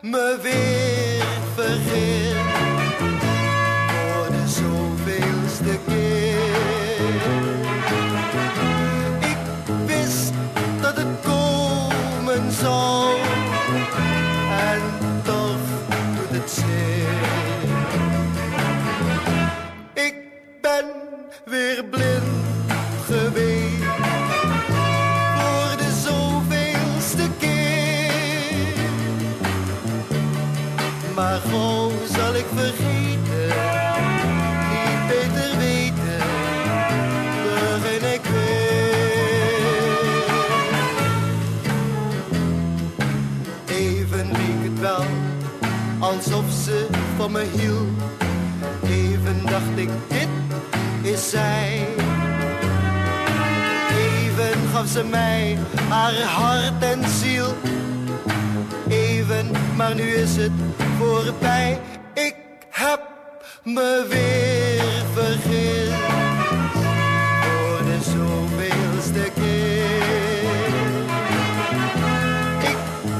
me weer vergist. Voor de zoveelste keer. Ik wist dat het komen zou. En toch doet het zeer. Ik ben weer blind Maar gauw zal ik vergeten. Niet beter weten. Begin ik weer. Even leek het wel alsof ze van me hield. Even dacht ik, dit is zij. Even gaf ze mij haar hart en ziel. Even, maar nu is het voorbij. Ik heb me weer vergist. Voor de zoveelste keer. Ik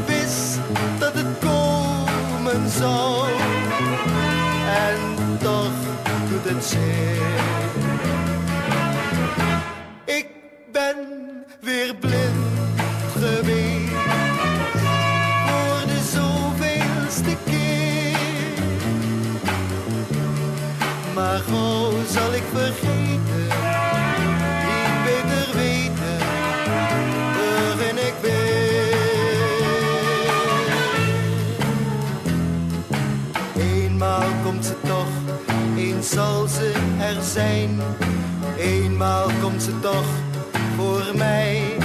wist dat het komen zou. En toch doet het zeer. Zal ik vergeten. Niet beter weten. Begin ik weer. Eenmaal komt ze toch, eens zal ze er zijn. Eenmaal komt ze toch voor mij.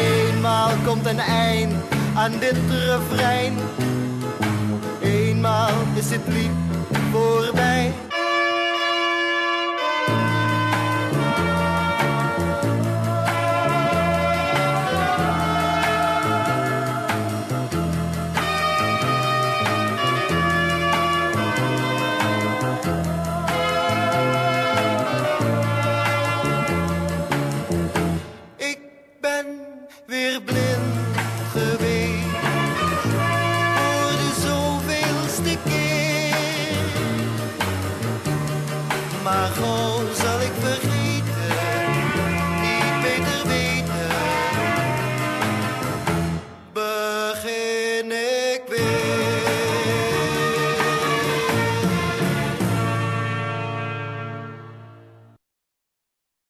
Eenmaal komt een eind aan dit refrein. Eenmaal is dit lied voorbij. Lago zal ik vergeten.